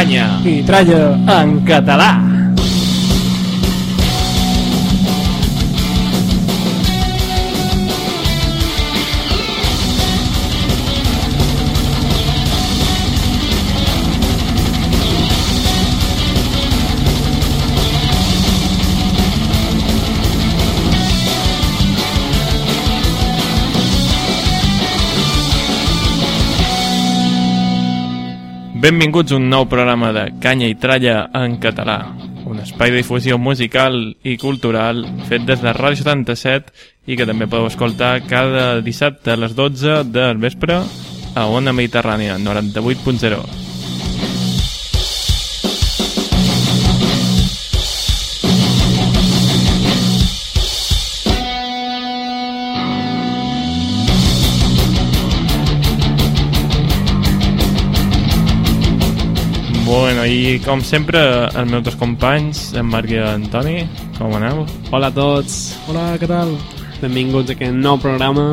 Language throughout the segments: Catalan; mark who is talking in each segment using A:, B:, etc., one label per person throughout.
A: Canya
B: i tralla
A: en català. Benvinguts a un nou programa de Canya i Tralla en català, un espai de difusió musical i cultural fet des de Ràdio 77 i que també podeu escoltar cada dissabte a les 12 del vespre a Ona Mediterrània 98.0. Bueno, i com sempre, els meus dos companys, en Marc i en Toni, com aneu?
C: Hola a tots,
B: Hola, què tal?
C: benvinguts a aquest nou programa.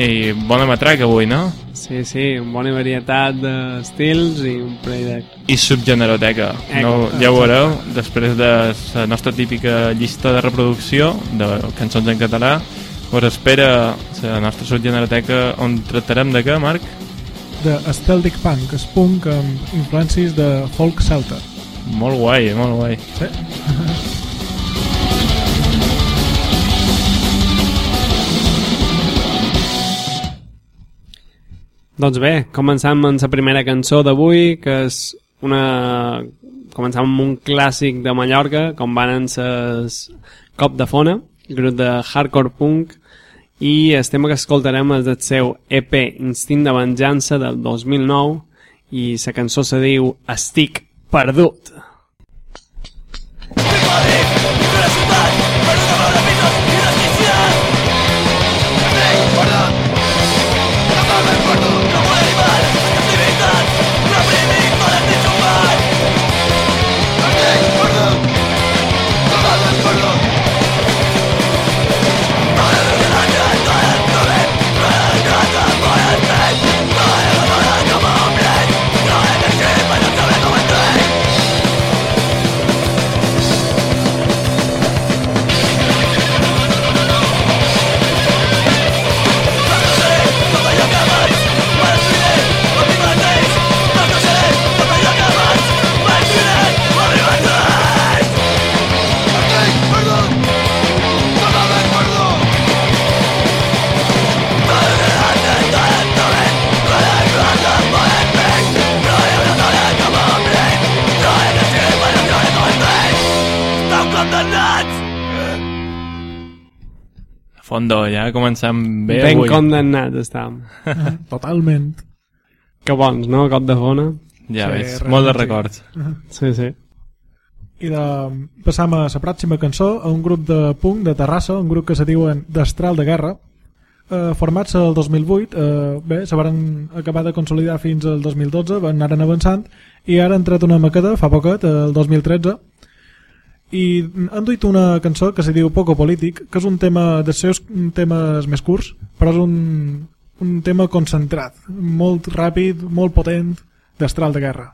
A: I bona matraca avui, no?
C: Sí, sí, una bona varietat d'estils i un parell de...
A: I subgeneroteca.
C: Eh,
A: No, ja ho veureu, després de la nostra típica llista de reproducció de cançons en català, us espera la nostra subgeneroteca on tractarem de què, Marc?
B: De Celtic Punk, és punk amb influències de folk celta.
A: Molt guai, molt guai.
B: Sí?
C: Doncs bé, començam amb la primera cançó d'avui, que és una... Començam amb un clàssic de Mallorca, com van ses Cop de Fona, grup de hardcore punk, i el tema que escoltarem és del seu EP Instint de Venjança del 2009, i la cançó se diu Estic perdut.
A: Fondo, ja començam bé
C: Ben
A: avui.
C: condemnats estàvem.
B: Totalment.
C: Que bons, no? Cop de Fona.
A: Ja
B: Sí,
A: ves,
B: realment
A: molt de
B: sí.
A: records.
C: Sí, sí.
B: I de... passam a la pròxima cançó, a un grup de punk de Terrassa, un grup que se diuen Destral de Guerra, eh, formats el 2008, eh, bé, se van acabar de consolidar fins al 2012, van anaren avançant, i ara han tret una maqueta, fa poquet, el 2013, i han duit una cançó que se diu Poco Polític, que és un tema dels seus temes més curts, però és un, un tema concentrat, molt ràpid, molt potent, d'estral de guerra.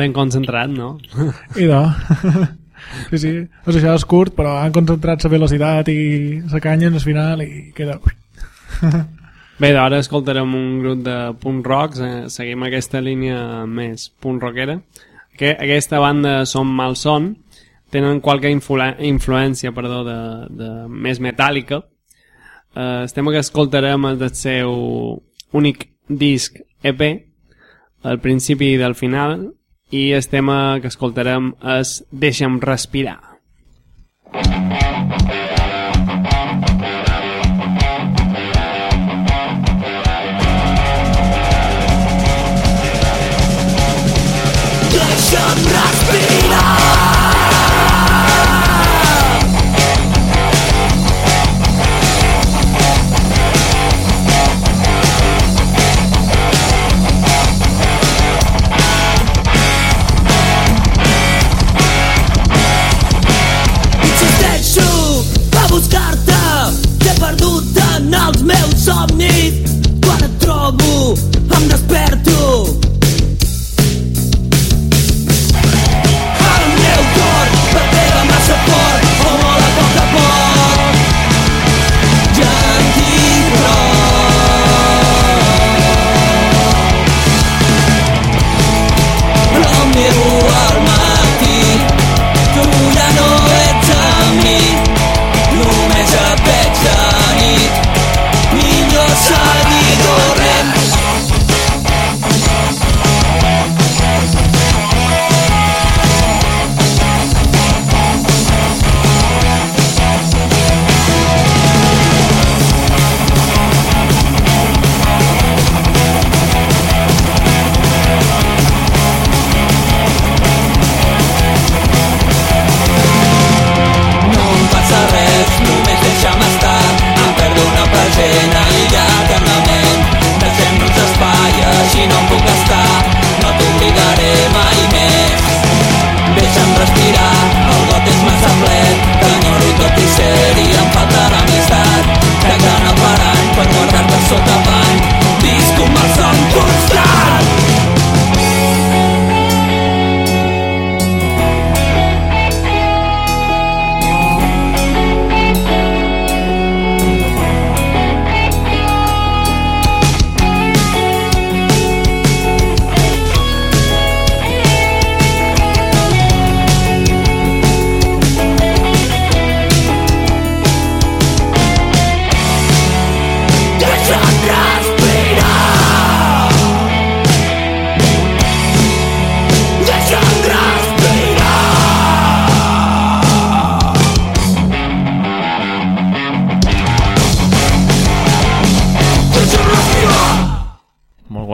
C: Ben concentrat, no?
B: I de... sí, sí. Sigui, això és curt, però han concentrat la velocitat i la canya en el final i queda...
C: Bé, d'ara escoltarem un grup de punk rock, eh, seguim aquesta línia més punk rockera. Que aquesta banda són Malson, tenen qualque influ influència perdó, de, de més metàl·lica. Eh, el tema que escoltarem és del seu únic disc EP, al principi i del final, i el tema que escoltarem és Deixa'm respirar.
D: Deixa'm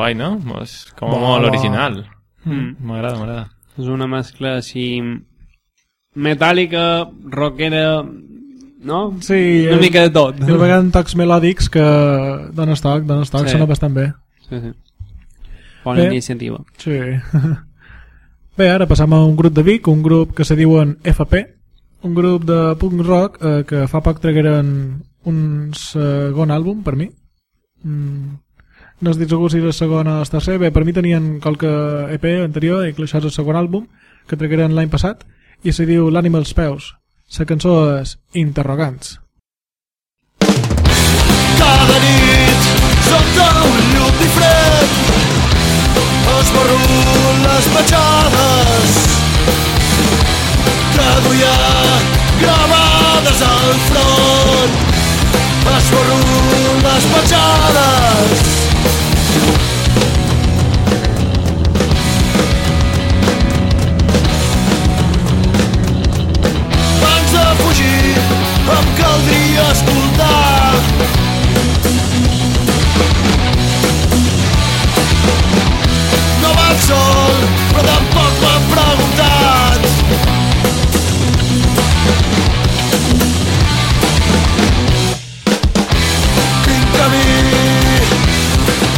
A: guai, no? És com
B: Va,
A: molt original.
C: Mm.
A: M'agrada, m'agrada.
C: És una mescla així metàl·lica, rockera, no?
B: Sí,
C: Una mica de tot.
B: I a vegades tocs melòdics que donen estoc, donen estoc,
C: sí.
B: sona bastant bé.
C: Sí, sí. Bona
B: Bé.
C: iniciativa.
B: Sí. Bé, ara passam a un grup de Vic, un grup que se diuen FP, un grup de punk rock eh, que fa poc tragueren un segon àlbum, per mi. Mm, no es segur si és el segon o el tercer, bé, per mi tenien qualque EP anterior i això és el segon àlbum que tragueren l'any passat i se diu L'Animal Peus. La cançó és Interrogants.
D: Cada nit sota un llum i fred esborro les petjades. Que duia gravades al front. Esborro les petjades fugir em caldria escoltar No vaig sol, però tampoc m'han preguntat. Quin camí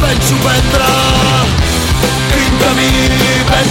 D: penso prendre? Quin camí penso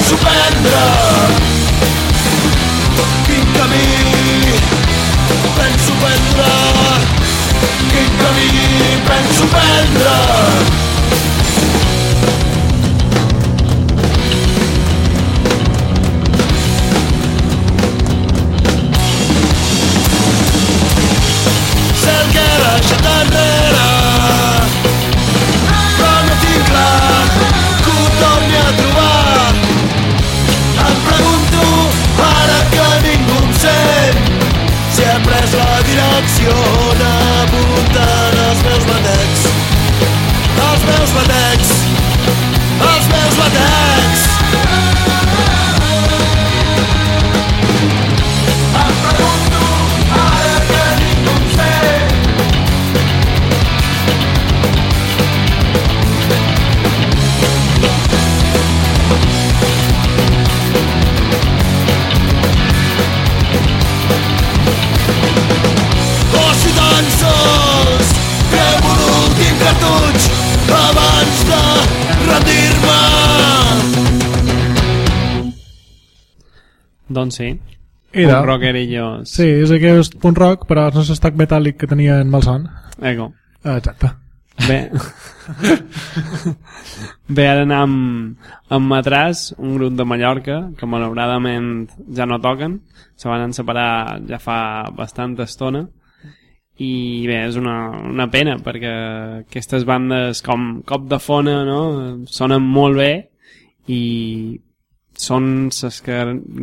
C: sí,
B: Era.
C: un rockerillos.
B: Sí, és aquest punt rock, però no és l'estoc metàl·lic que tenia en Malson.
C: Ego.
B: Exacte.
C: Bé. Bé, ara anar amb, amb Matràs, un grup de Mallorca, que malauradament ja no toquen. Se van separar ja fa bastanta estona. I bé, és una, una pena, perquè aquestes bandes com Cop de Fona, no?, sonen molt bé i són les que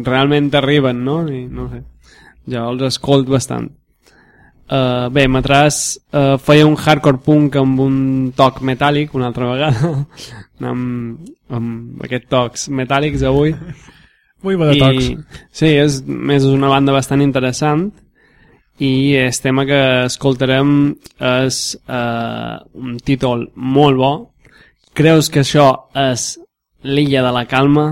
C: realment arriben, no? I no sé, jo els escolt bastant. Uh, bé, Matràs uh, feia un hardcore punk amb un toc metàl·lic una altra vegada amb, amb aquests tocs metàl·lics avui
B: Avui va de tocs.
C: sí, és, més és una banda bastant interessant i el tema que escoltarem és uh, un títol molt bo creus que això és l'illa de la calma?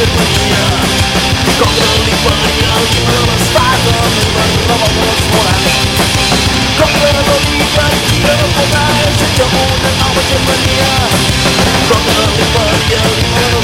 E: Una nova germania Contra l'imperialisme de l'estat amb la roba dels morals Contra l'oligarquia de poder ser damunt una nova germania Contra l'imperialisme de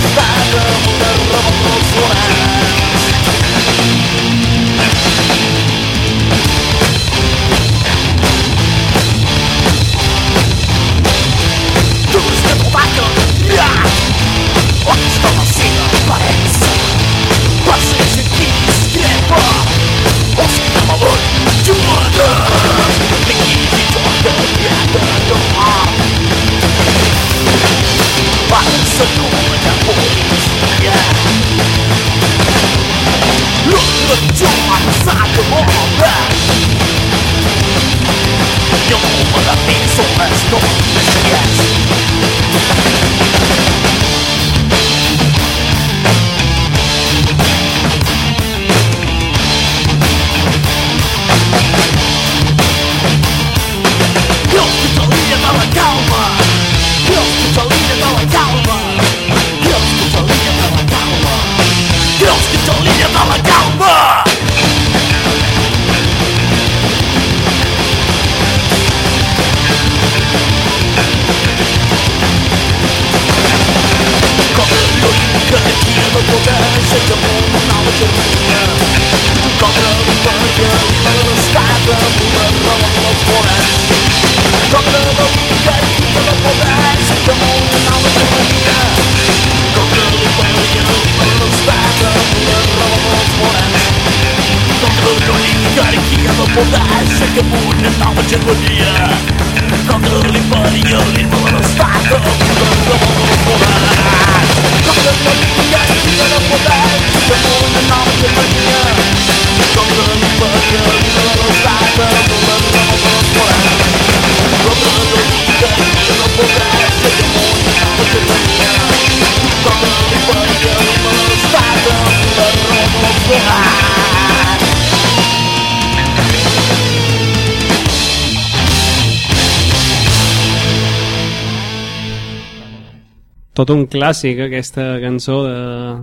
C: tot un clàssic aquesta cançó de,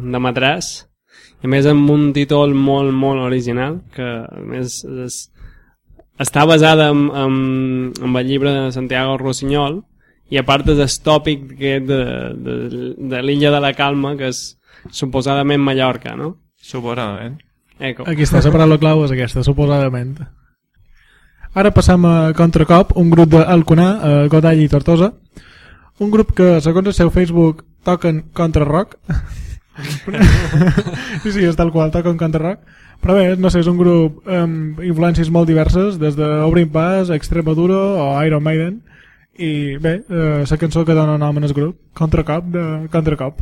C: de Matràs i més amb un títol molt molt original que a més és, està basada en, en, en el llibre de Santiago Rossinyol i a part és el tòpic de, de, de, de l'illa de la calma que és suposadament Mallorca, no?
A: Suposadament.
C: Eco.
B: Aquí està, la paraula clau és aquesta, suposadament. Ara passam a Contracop, un grup d'Alconà, Godall i Tortosa, un grup que, segons el seu Facebook, toquen contra rock. sí, sí, és tal qual, toquen contra rock. Però bé, no sé, és un grup amb influències molt diverses, des de Obrim Pas, Extremaduro o Iron Maiden. I bé, eh, la cançó que dona nom en el grup,
F: Contra Cop de Contra Cop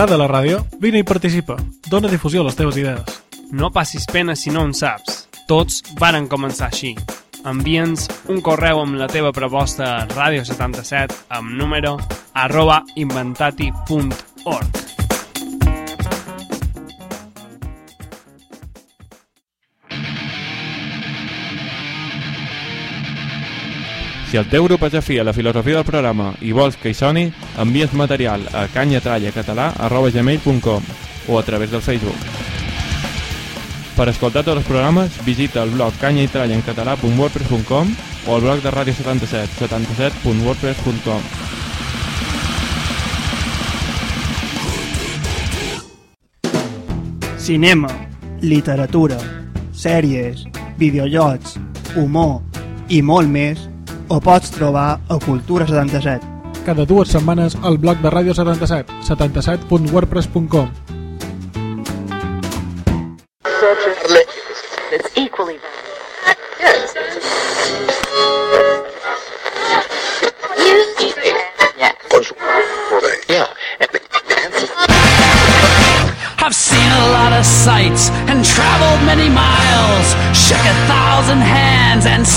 B: t'agrada la ràdio? Vine i participa. Dóna difusió a les teves idees.
C: No passis pena si no en saps. Tots varen començar així. Envia'ns un correu amb la teva proposta a ràdio77 amb número arroba inventati.org
A: Si el teu grup és afí a la filosofia del programa i vols que hi soni, envies material a canyatrallacatalà.gmail.com o a través del Facebook. Per escoltar tots els programes, visita el blog canyaitrallencatalà.wordpress.com o el blog de Ràdio 77, 77.wordpress.com.
G: cinema, literatura, sèries, videojocs, humor i molt més ho pots trobar a Cultura 77.
B: Cada dues setmanes al blog de Ràdio 77, 77.wordpress.com.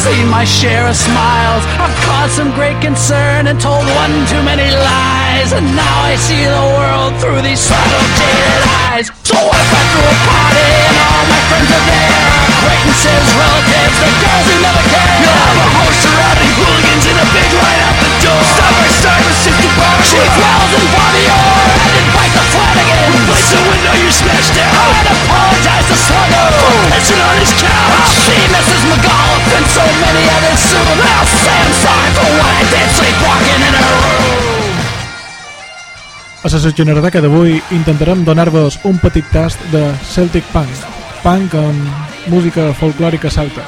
H: seen my share of smiles. I've caused some great concern and told one too many lies, and now I see the world through these subtle jaded eyes. So what if I threw a party and all my friends are there? Acquaintances, relatives, the girls who never care. You'll have a host surrounding hooligans in a big line out the door. Stop by with 60 bars. Chief Wells and Bobby Orr Replace the window you smashed down. I'd apologize to Sluggo for pissing on his couch. See Mrs. McAuliffe and so many others soon. I'll say I'm sorry for what I did sleepwalking in her room.
B: A la Generoteca d'avui intentarem donar-vos un petit tast de Celtic Punk, punk amb música folclòrica celta.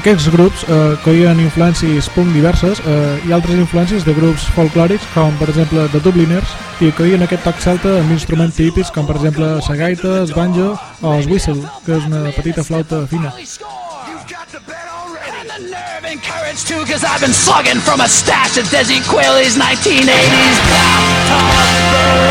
B: Aquests grups eh, coïen influències punk diverses eh, i altres influències de grups folclòrics com per exemple The Dubliners i coïen aquest toc celta amb instruments típics com per exemple la gaita, el banjo o el whistle, que és una petita flauta fina.
H: And courage too, I've been slugging from a stash of Desi Quayle's 1980s laptop brew.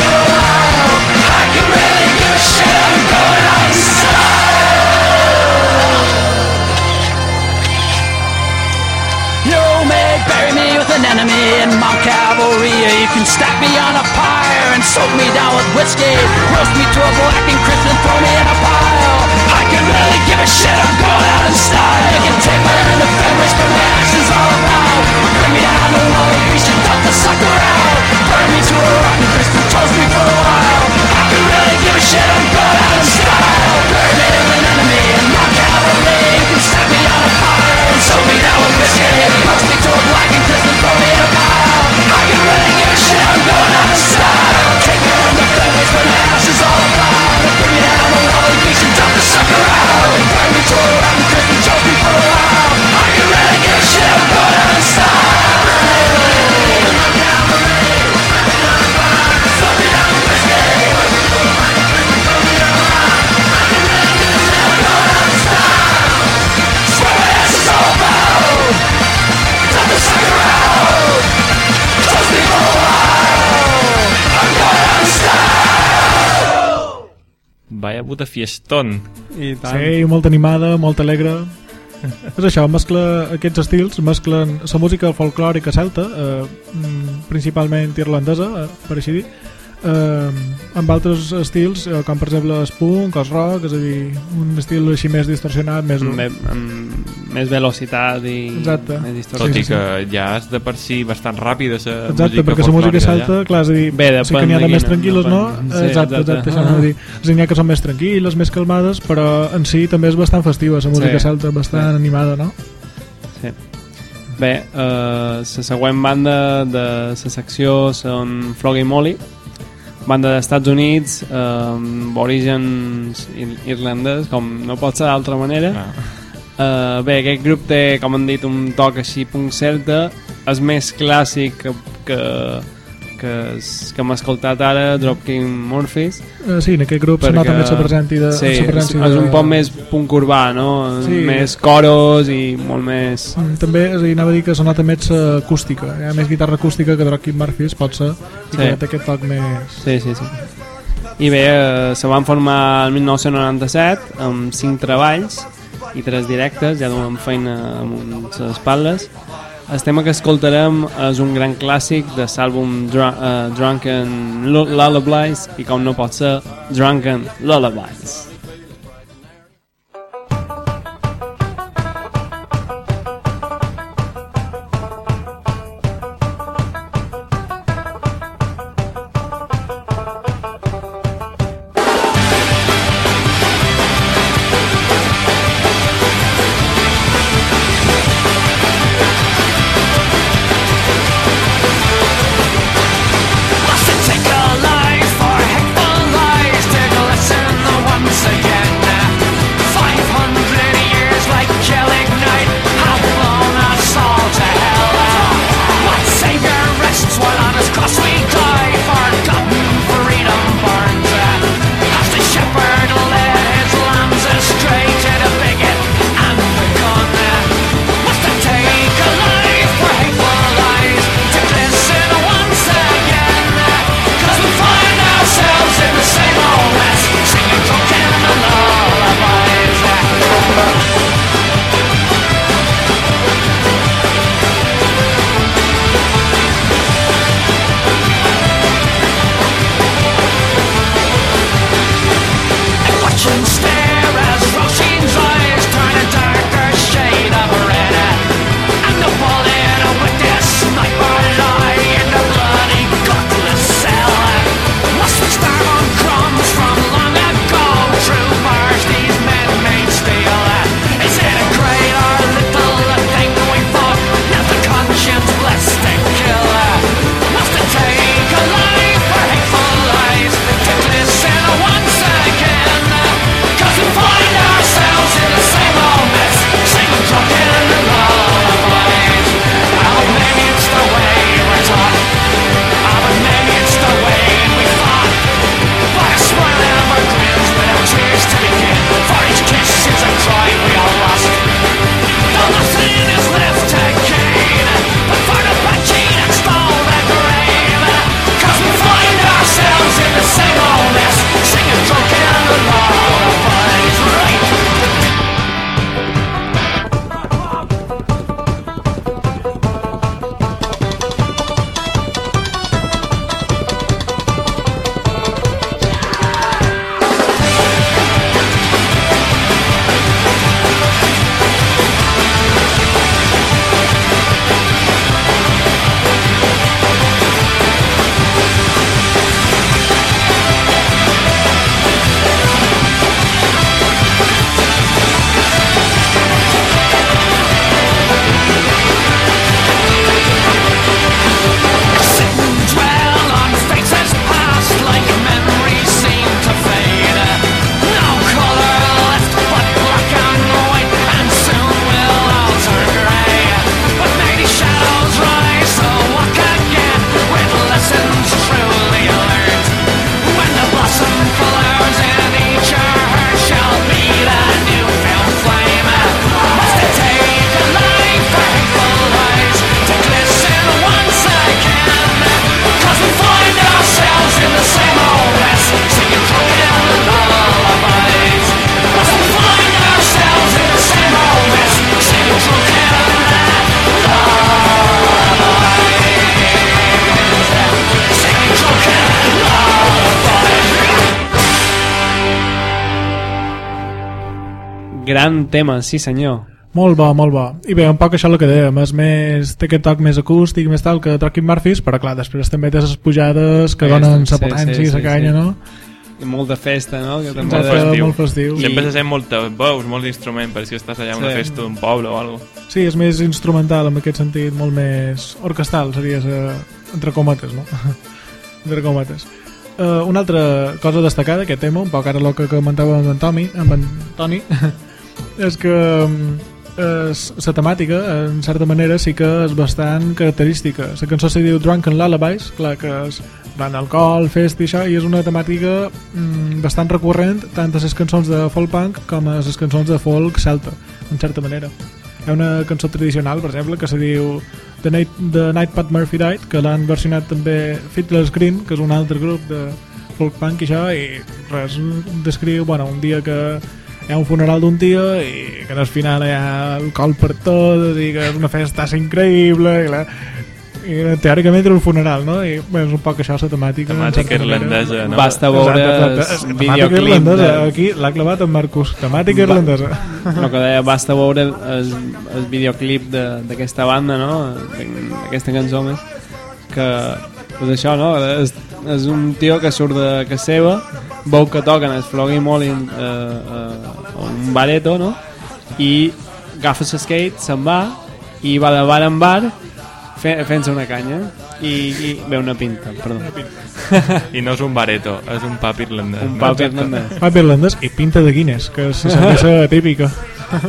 H: bury me with an enemy in Mount Calvary, you can stack me on a pyre and soak me down with whiskey. Roast me to a black and crisp and throw me in a pile. I can really give a shit, I'm going out in style. You can take my hand to Fenris, but my ashes all about. Bring me down to Wally Beach and dump the sucker out. Burn me to a rotten crisp and toast me for a while. I can really give a shit, I'm going out in style. Me down with whiskey. Roast me to a black and a
A: fiestón.
C: I tant.
B: Sí, molt animada, molt alegre. És això, mescla aquests estils, mesclen la música folclòrica celta, eh, mm, principalment irlandesa, eh, per així dir, eh, amb altres estils, eh, com per exemple el punk, el rock, és a dir, un estil així més distorsionat, més.
C: Amb, amb més velocitat i
B: Exacte.
C: més
A: Tot
C: distorsió.
A: i que ja és de per si bastant ràpida la
B: Exacte, perquè la música celta,
A: allà.
B: clar, és a dir,
C: Bé,
B: sí que n'hi ha
C: de
B: de més tranquil·les, no?
C: Sí,
B: exacte,
C: exacte.
B: exacte, això anava a dir. És a dir, n'hi ha que són més tranquil·les, més calmades, però en si també és bastant festiva, la música
C: Sí.
B: celta, bastant animada, no?
C: Sí. Bé, eh, la següent banda de la secció són Froggy Molly, banda dels Estats Units, eh, orígens ir irlandès, com no pot ser d'altra manera.
A: Ah.
C: Uh, bé, aquest grup té, com han dit, un toc així punt certa, és més clàssic que, que, que, es- que hem escoltat ara, Dropkick Murphys.
B: Eh, sí, en aquest grup se
C: perquè-
B: nota més la presència de...
C: sí,
B: la
C: és, és un poc més punk urbà, no?
B: Sí.
C: Més coros i molt més...
B: Mm, També, és a dir, anava a dir que se nota més eh, acústica. Hi ha més guitarra acústica que Dropkick Murphys, pot ser, i
C: Sí.
B: que té aquest toc més...
C: Sí, sí, sí. I bé, eh, se van formar el 1997 amb cinc treballs i tres directes, ja duen feina amb les espatlles. El tema que escoltarem és un gran clàssic de l'àlbum Dr uh, Drunken Lu- Lullabies i com no pot ser, Drunken Lullabies. Gran tema, sí senyor.
B: Molt bo, molt bo. I bé, un poc això el que dèiem, és més, té aquest toc més acústic, més tal que Trucking Murphys, però clar, després també té les pujades que
C: Sí,
B: donen
C: sí,
B: la potència
C: sí,
B: i la
C: sí,
B: canya,
C: sí.
B: no?
C: I molta festa, no? Que també
B: Molt
A: Molt festiu.
B: molt festiu.
C: I-
A: Sempre se sent molta veus, molts instruments, per si estàs allà a una
C: Sí.
A: festa d'un poble o alguna cosa.
B: Sí, és més instrumental en aquest sentit, molt més orquestal, seria eh, entre cometes, no? entre cometes. Uh, una altra cosa a destacar d'aquest tema, un poc ara el que comentava amb en Tommy, amb en Toni, és que la temàtica, en certa manera, sí que és bastant característica. La cançó se diu Drunken Lullabies, clar que és durant alcohol, festa i això, i és una temàtica mm, bastant recurrent tant a les cançons de folk punk com a les cançons de folk celta, en certa manera. Hi ha una cançó tradicional, per exemple, que se diu The Night, The Night Pat Murphy Died, que l'han versionat també Fiddler's Green, que és un altre grup de folk punk i això, i res, descriu bueno, un dia que hi ha un funeral d'un tio i que al final hi ha alcohol per tot i que és una festa increïble i, la, i teòricament era un funeral no? i bé, és un poc això la temàtica
A: Temàtica
B: manera.
A: irlandesa, no?
C: Basta veure
B: Exacte, exacte. Temàtica
C: videoclip
B: irlandesa,
C: de...
B: aquí l'ha clavat en Marcus temàtica
C: Va-
B: irlandesa
C: el que deia, basta veure el, el videoclip de- d'aquesta banda, no? d'aquesta cançó més, que pues això, no? És un tio que surt de casa seva, veu que toquen el Floggy Molin eh, eh, un bareto, no? I agafa l'skate, se'n va, i va de bar en bar fe, fent-se una canya. I, i ve una pinta, perdó.
A: I no és un bareto, és un pap irlandès.
C: Un
A: no?
C: pap irlandès.
B: Ah, irlandès i pinta de Guinness, que és la cervesa típica.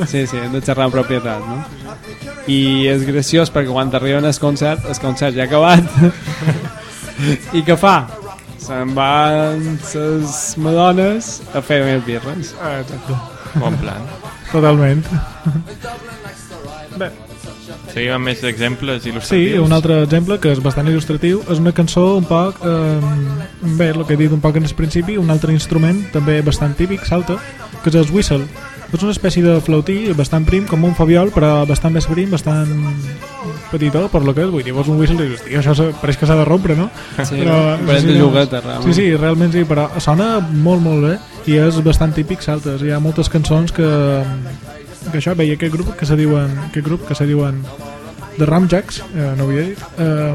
C: Sí, sí, hem de xerrar en propietat, no? I és graciós perquè quan arriben al concert, el concert ja ha acabat. I què fa? Se'n van les madones a fer més birres.
B: Ah, exacte.
A: Bon plan.
B: Totalment. Bé,
A: Seguim amb més exemples
B: sí,
A: il·lustratius.
B: un altre exemple que és bastant il·lustratiu és una cançó un poc eh, bé, el que he dit un poc en el principi un altre instrument també bastant típic, salta que és el whistle és una espècie de flautí bastant prim com un fabiol però bastant més prim, bastant petitó per lo que és, vull dir, vols un whistle i dius, "Tio, això pareix que s'ha de rompre, no?
C: Sí,
B: Però-
C: parell
B: sí,
C: de
B: no.
C: juguetes, realment.
B: Sí, sí, realment sí, però sona molt, molt bé i és bastant típic saltes. Hi ha moltes cançons que, que això, veia aquest grup que se diuen, aquest grup que se diuen The Ramjacks, eh, no ho havia dit, eh,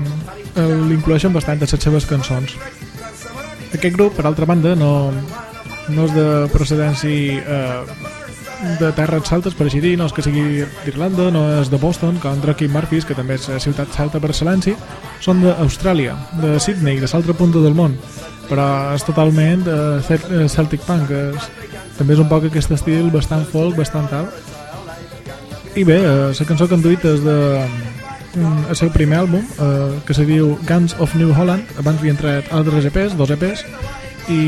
B: eh, l'incloeixen bastant en les seves cançons. Aquest grup, per altra banda, no, no és de procedència eh, de terres celtes, per així dir, no és que sigui d'Irlanda, no és de Boston, com Drucky Murphys, que també és ciutat celta per excel·lència, són d'Austràlia, de Sydney, de l'altra punta del món, però és totalment eh, Celtic Punk, és, també és un poc aquest estil bastant folk, bastant alt. I bé, eh, la cançó que han duit és de mm, el seu primer àlbum, eh, que se diu Guns of New Holland, abans havien tret altres EPs, dos EPs, i,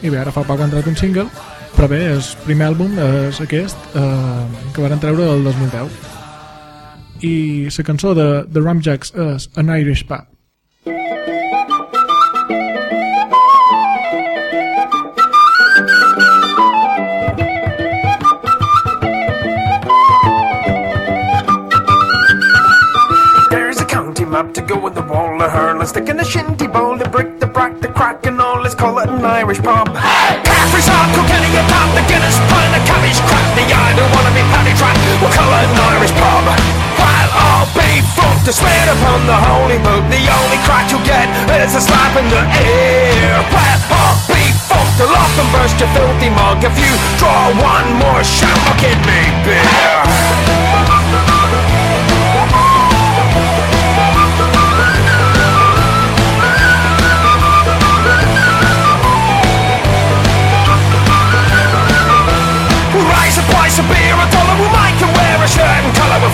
B: i bé, ara fa poc han tret un single, però bé, el primer àlbum és aquest, eh, que van treure el 2010. I la cançó de The Ramjacks és An Irish Pub.
I: To go with the wall of her. Let's stick in a shinty bowl, the brick, the brack, the crack, and all. Let's call it an Irish pub. Caffrey's hot, Kilkenny, a pub, the Guinness, pint, a cabbage crap. The I don't wanna be paddy track. We'll call it an Irish pub. While all be fucked to swear upon the holy book, the only crack you get is a slap in the ear. While all be fucked, the lock and burst your filthy mug. If you draw one more shot, I'll get me beer.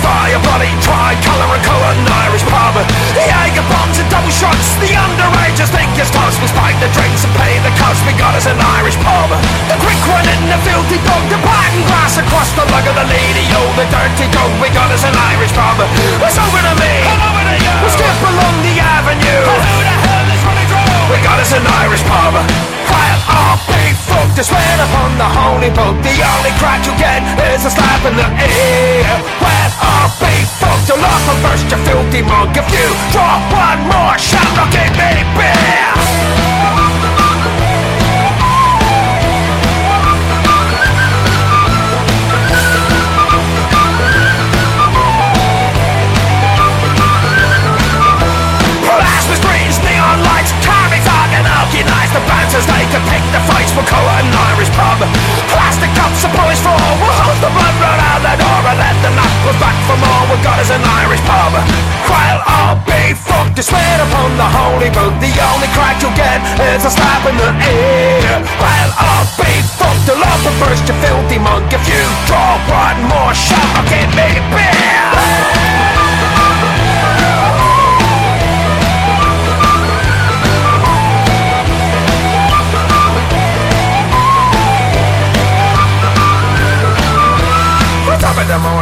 I: Fire bloody tri-colour and colour an Irish pub. The Jager bombs and double shots, the underagers think it's toast. We spike the drinks and pay the cost, we got us an Irish pub. The quick one in the filthy dog, the pattern glass across the lug of the lady, oh the dirty dog, we got us an Irish pub. It's over to me, over to you. We'll skip along the avenue. who the hell is running through? We got us an Irish pub. While all folk to swear upon the holy book, the only crack you get is a slap in the ear. All big folk to lock and burst your filthy mug. If you draw one more shot, I'll give me beer. The banters they depict the fights We'll call it an Irish pub. Plastic cups are polished for all We'll hold the blood run out the door And let the knuckles back for more. We've got is an Irish pub. Well, I'll be fucked. You swear upon the holy book The only crack you'll get is a slap in the ear. Well, I'll be fucked. You'll love first, you filthy monk If you draw one more shot I'll give me beer.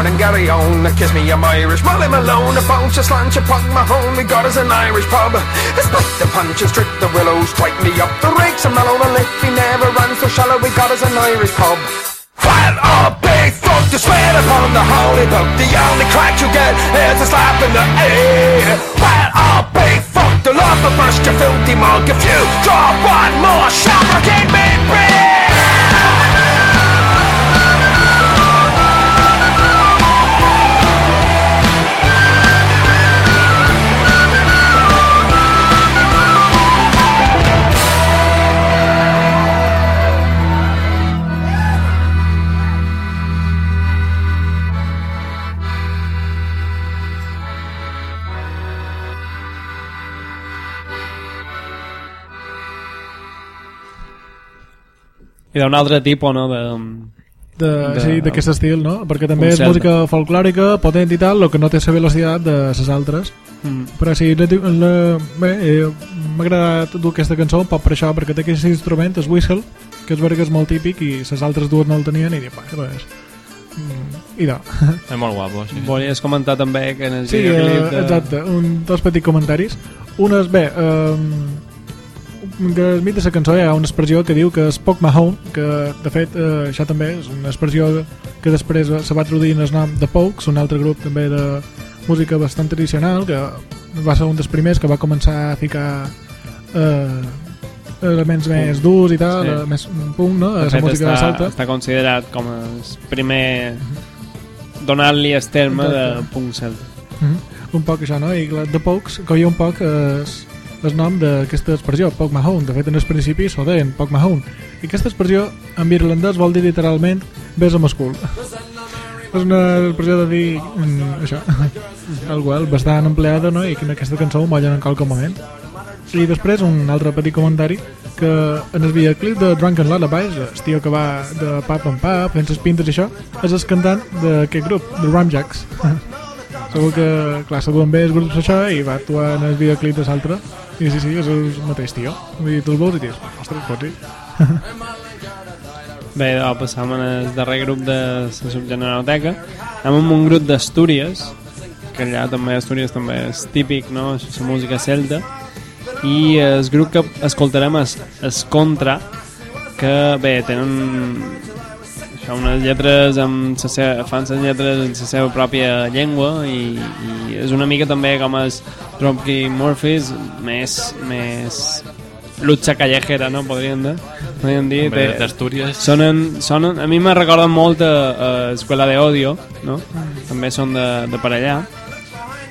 I: Morning, Gary on, kiss me, I'm Irish. Molly Malone, a bunch of slant, you punk my home. We got us an Irish pub. Split the punches, strip the willows, strike me up the rakes. And Malone, a lick, he never ran so shallow. We got us an Irish pub. Well, a big fuck to swear upon the holy book. The only crack you get is a slap in the ear. Well, a big fuck to love the burst, you filthy mug. If you draw one more shot, I'll give me beer.
C: I d'un altre tipus, no? De,
B: de,
C: De-
B: sí, d'aquest estil, no? Perquè també és
C: Concert.
B: música folclòrica, potent i tal, el que no té la velocitat de les altres.
C: mm,
B: Però sí, la, la, bé, eh, m'ha agradat dur aquesta cançó un poc per això, perquè té aquest instrument, el whistle, que és vera que és molt típic i les altres dues no el tenien i dic, va, res. Mm, I no.
A: És molt guapo, sí.
C: Volies comentar també que en el
B: Sí,
C: videoclip
B: eh, exacte, un, dos petits comentaris. Un és, bé, eh, del mig de la cançó hi ha una expressió que diu que és poc Mahone, que de fet eh, això també és una expressió que després se va traduir en el nom de Pokes, un altre grup també de música bastant tradicional, que va ser un dels primers que va començar a ficar eh, elements més durs i tal,
C: Sí.
B: eh, més punk, no?
C: De
B: la
C: fet,
B: música de
C: està,
B: salta.
C: està considerat com el primer donar-li el terme de
B: Exacte.
C: punt celta.
B: Mhm. Un poc això, no? I de Pokes coia un poc eh, el nom d'aquesta expressió, Poc Mahone. De fet, en el principi s'ho deien, Poc Mahone. I aquesta expressió, en irlandès, vol dir literalment ves amb el cul. És una expressió de dir mm, això, el bastant empleada, no? I que en aquesta cançó ho mollen en qualque moment. I després un altre petit comentari que en el videoclip de Drunken Lullabies, el tio que va de pub en pub, fent les pintes i això, és el cantant d'aquest grup, de Ramjacks. Segur que, clar, segur amb ells grups això i va actuar en el videoclip de l'altre. I sí, sí, és el mateix tio. Vull dir, tu el veus i dius, ostres, pot.
C: Bé, doncs passam al darrer grup de la subgeneroteca. Anem amb un grup d'Astúries, que allà també Astúries també és típic, no? És la música celta. I el grup que escoltarem és, és Contra, que bé, tenen això, unes lletres amb la seva, fan les lletres en la seva pròpia llengua i, i és una mica també com els Dropkick Murphys més, més lucha callejera, no? Podríem dir. Podríem dir. Té-
A: d'Astúries.
C: Sonen, sonen, a mi me recorden molt a, a Escuela de Odio, no? També són de, de per allà.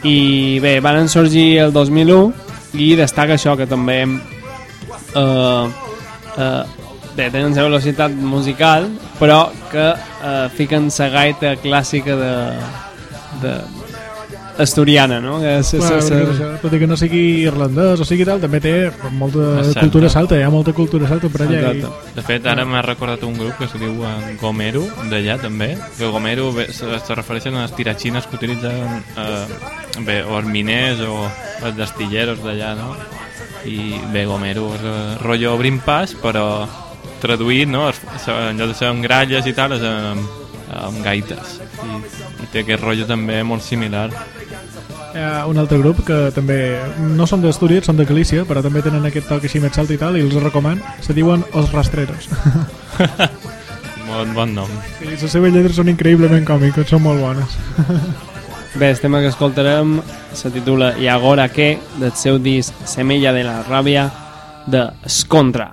C: I bé, van sorgir el 2001 i destaca això que també eh, eh, bé, tenen la velocitat musical però que eh, fiquen la gaita clàssica de, de asturiana, no? Que és, és,
B: Clar,
C: és,
B: és tot i que no sigui irlandès o sigui tal, també té molta
A: celta.
B: cultura salta, hi ha molta cultura salta per allà. I,
C: Exacte.
A: De fet, ara m'ha recordat un grup que se diu eh, Gomero, d'allà també, que Gomero bé, se, se refereixen a les tiratxines que utilitzen eh, bé, o els miners o els destilleros d'allà, no? I bé, Gomero és eh, rotllo brimpàs, però traduït, no? En lloc de ser amb gralles i tal, és amb, amb gaites. I, I té aquest rotllo també molt similar.
B: Hi ha un altre grup que també no són d'Astúries, són de Galícia, però també tenen aquest toc així més salta i tal, i els recomano. Se diuen Os Rastreros.
A: Bon, bon nom.
B: I les seves lletres són increïblement còmiques, són molt bones.
C: Bé, el tema que escoltarem se titula I agora què, del seu disc Semilla de la ràbia de Scontra.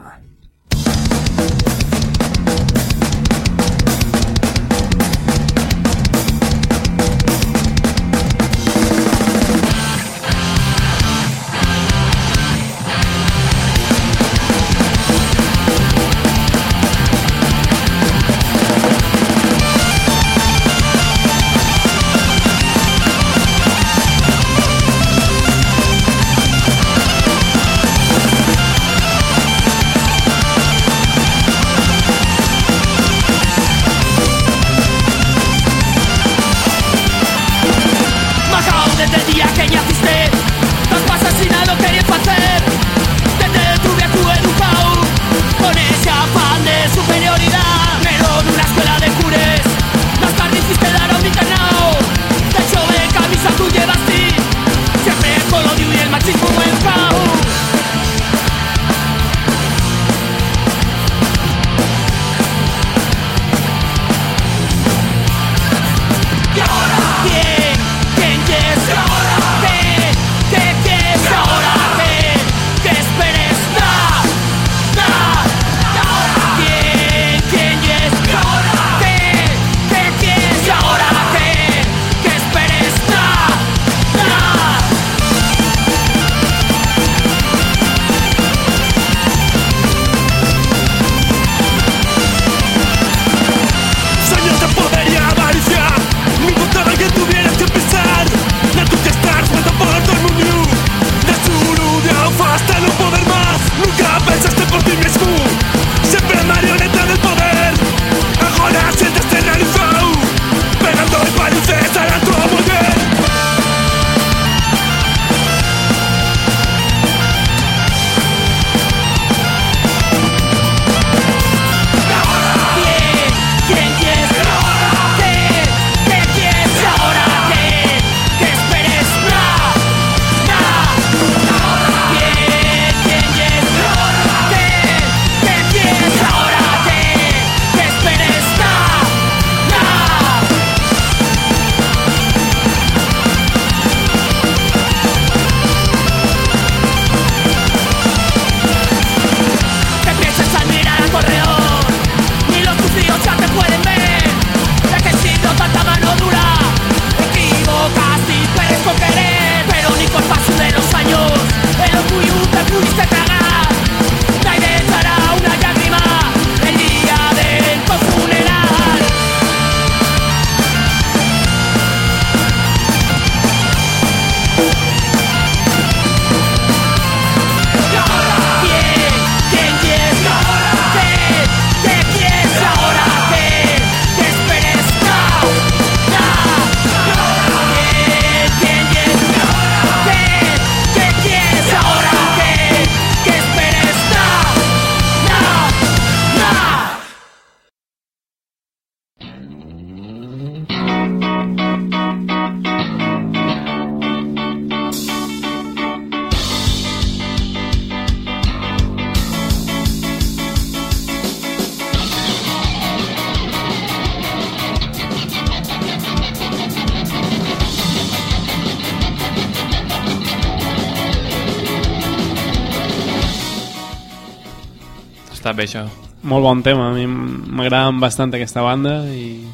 A: Està bé això.
C: Molt bon tema, a mi m'agrada bastant aquesta banda i...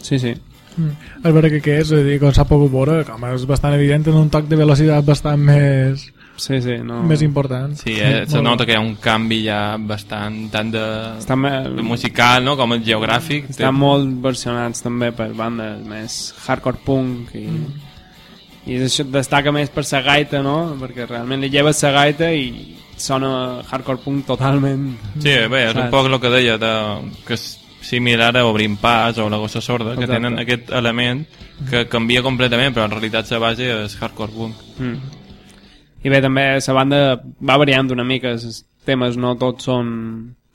C: Sí, sí.
B: Mm. És veure que què és, és a dir, com s'ha pogut veure, com és bastant evident, en un toc de velocitat bastant més,
C: Sí, sí, no...
B: més important.
A: Sí, eh, se nota
B: bé.
A: que hi ha un canvi ja bastant tant de,
C: Està, me...
A: de musical no? com el geogràfic.
C: Estan molt versionats també per bandes més hardcore punk i, mm. i això destaca més per la gaita, no? Perquè realment li lleves la gaita i sona hardcore punk totalment...
A: Sí, bé, és un
C: Saps?
A: poc el que deia de, que és similar a Obrim Pas o la Gossa Sorda, que
C: Exacte.
A: tenen aquest element que canvia completament, però en realitat la base és hardcore punk.
C: Mm. I bé, també la banda va variant una mica, els temes no tots són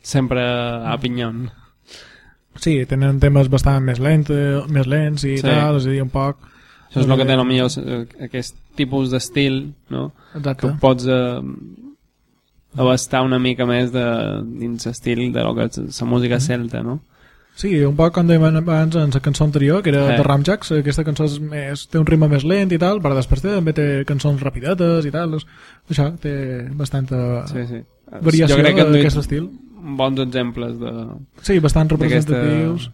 C: sempre a pinyon.
B: Sí, tenen temes bastant més lents, més lents i
C: Sí.
B: tal, és a dir, un poc...
C: Això és el que té el millor eh, aquest tipus d'estil, no?
B: Exacte.
C: que pots eh, abastar una mica més de, dins l'estil de lo que és la música celta, no?
B: Sí, un poc com dèiem abans en la cançó anterior, que era
C: Eh.
B: de Ramjax, aquesta cançó és més, té un ritme més lent i tal, però després també té cançons rapidetes i tal, és- això té bastanta
C: Sí, sí.
B: variació d'aquest estil.
C: bons exemples de...
B: Sí, bastant representatius.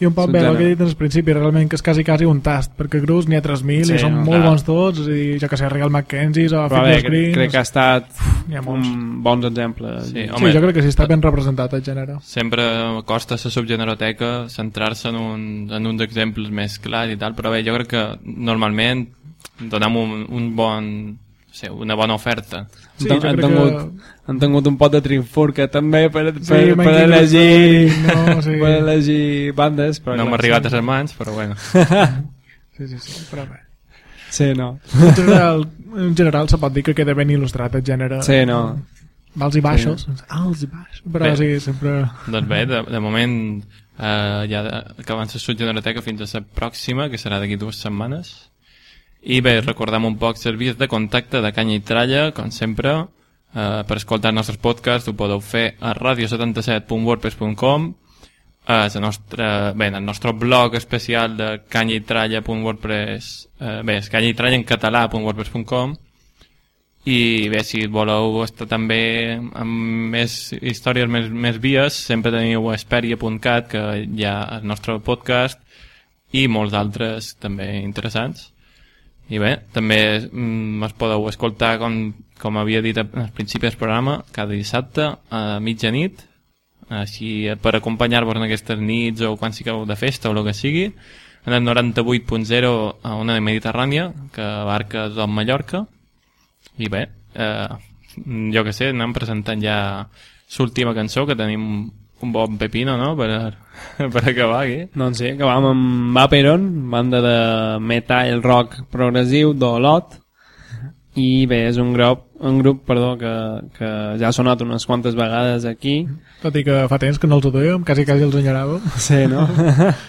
B: I un bé, el que he dit al principi, realment que és quasi, quasi un tast, perquè grups n'hi ha 3.000
C: Sí,
B: i són
C: no,
B: molt
A: clar.
B: bons tots, dir, jo que sé, Real Mackenzie o Fitness
C: crec,
B: Green...
C: crec que ha estat
B: ha molts.
C: un bons exemples.
A: Sí,
B: Sí,
A: home,
B: jo crec que sí, està ben representat el gènere.
A: sempre costa a la subgeneroteca centrar-se en, un, en uns exemples més clars i tal, però bé, jo crec que normalment donem un, un bon sé, una bona oferta
B: Sí,
C: han, han, tingut,
B: que-
C: han tingut un pot de trifurca també per, per,
B: Sí,
C: per, elegir
B: no, sí.
C: per elegir bandes però
A: no
C: clar,
A: arribat a les mans, però bueno
B: Sí, sí, sí, però bé.
C: sí, no
B: En general, en general se pot dir que queda ben il·lustrat el gènere.
C: sí, no
B: Alts i baixos. Alts i baixos. Però
A: Bé.
B: sí, sempre...
A: doncs bé, de, de moment eh, ja de, acabant la subgeneroteca fins a la pròxima, que serà d'aquí dues setmanes i bé, recordem un poc serveis de contacte de Canya i Tralla, com sempre eh, per escoltar els nostres podcasts ho podeu fer a radio77.wordpress.com a la nostra, el nostre blog especial de canyaitralla.wordpress eh, bé, canyaitralla en català.wordpress.com i bé, si voleu estar també amb més històries, més, més vies, sempre teniu esperia.cat, que hi ha el nostre podcast, i molts altres també interessants. I bé, també mm, es podeu escoltar, com, com havia dit al principi del programa, cada dissabte a mitjanit, així eh, per acompanyar-vos en aquestes nits o quan sigueu de festa o el que sigui, en el 98.0 a una de Mediterrània, que abarca tot Mallorca, i bé, eh, jo que sé, anem presentant ja l'última cançó, que tenim un bon pepino, no?, per, per acabar aquí.
C: Doncs sí, acabam amb Vaperon, banda de metal rock progressiu d'Olot, i bé, és un grup, un grup perdó, que, que ja ha sonat unes quantes vegades aquí.
B: Tot i que fa temps que no els odoiem, quasi quasi els enyoràvem.
C: Sí, no?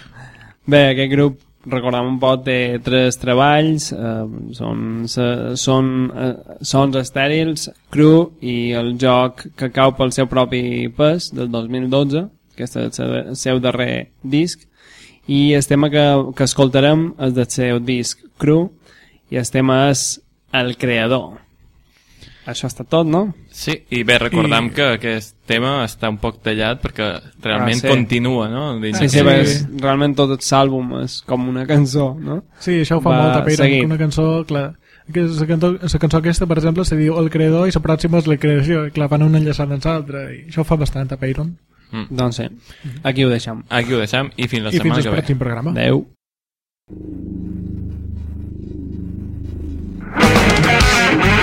C: bé, aquest grup, recordem un poc, té tres treballs, eh, són, se- són eh, sons estèrils, cru i el joc que cau pel seu propi pes, del 2012, que és el seu darrer disc, i el tema que, que escoltarem és del seu disc cru, i el tema és El Creador. Això està tot, no?
A: Sí, i bé, recordem
B: I-
A: que aquest tema està un poc tallat perquè realment
C: Ah, sí.
A: continua, no? Dins
C: Sí, sí,
B: sí.
C: perquè és, realment tot l'àlbum és com una cançó, no?
B: Sí, això ho fa
C: Va,
B: molt a Peyton,
C: seguit.
B: una cançó, clar, que la cançó, la cançó aquesta, per exemple, se diu El creador i la pròxima és la creació, i clar, van una enllaçant amb l'altra, i això ho fa bastant a Peyton.
C: Doncs sí, aquí ho deixem.
A: Aquí ho deixem i fins la
B: I fins
A: setmana
B: al
A: que ve.
B: pròxim programa.
C: Adeu.
I: Comença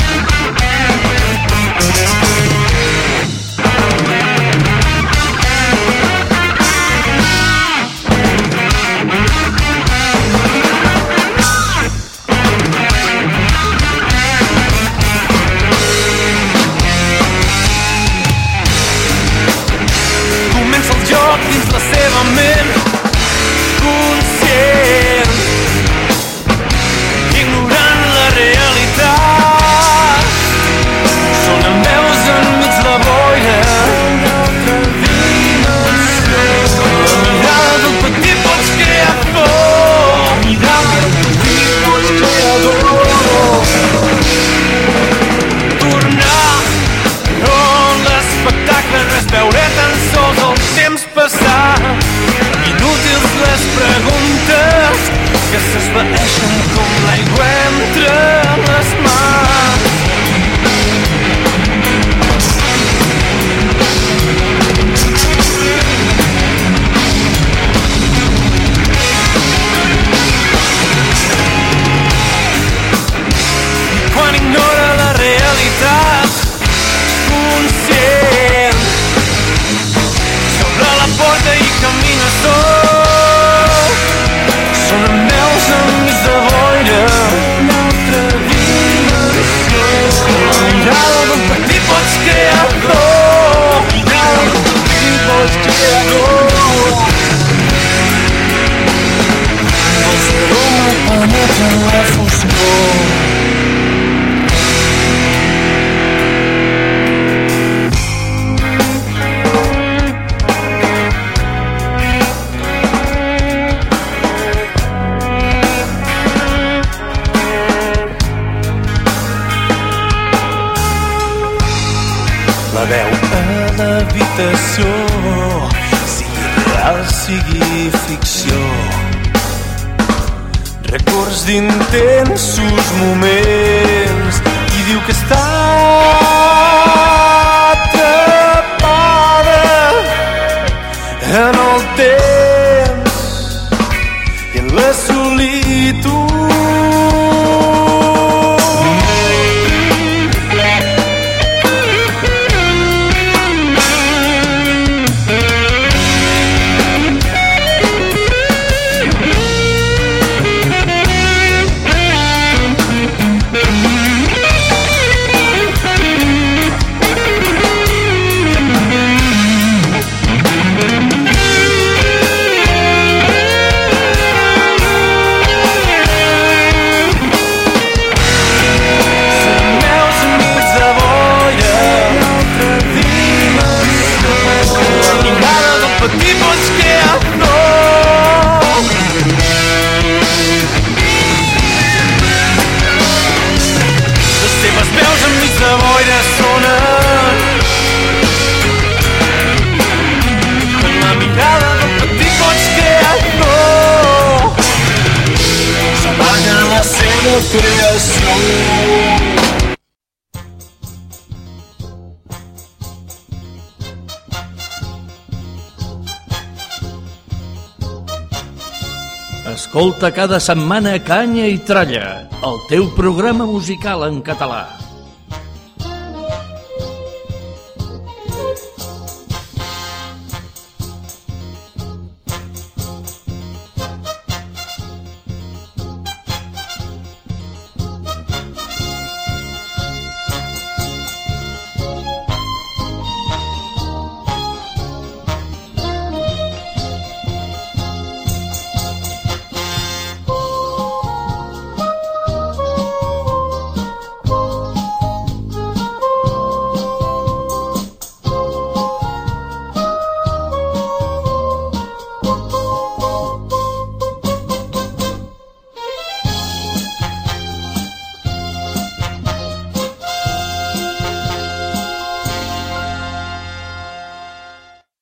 I: dins
J: les preguntes que s'esvaeixen com l'aigua entre
K: Escolta cada setmana Canya i Tralla, el teu programa musical en català.